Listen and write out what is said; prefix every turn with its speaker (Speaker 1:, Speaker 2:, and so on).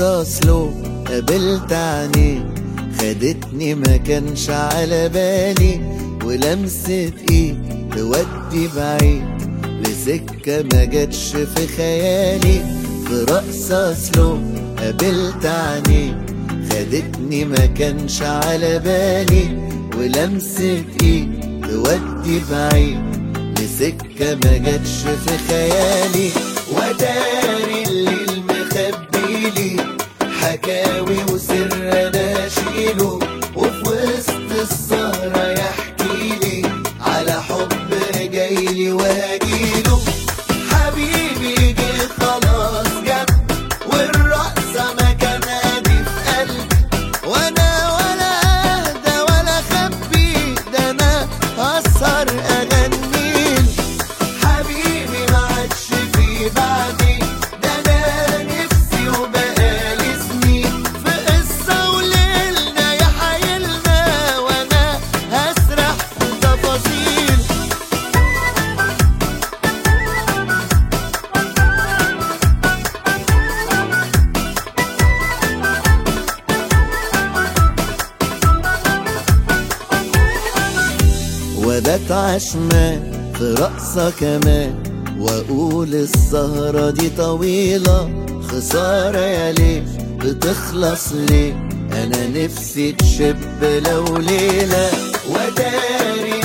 Speaker 1: اصله قابلت عينيه خدتني ما كانش على بالي ولمسة ايد تودي بعيد. لسكة ما جاتش في خيالي في رقص اصله قابلت عينيه خدتني ما كانش على بالي ولمسة ايد تودي بعيد. لسكة ما جاتش في خيالي وداري مخبيلي حكاوي وسر أنا أشيله. وفي وسط السهرة وبات عشمان في رقصة كمان. وأقول السهرة دي طويلة خسارة يا ليه بتخلص ليه؟ أنا نفسي تشب لو ليلة وداري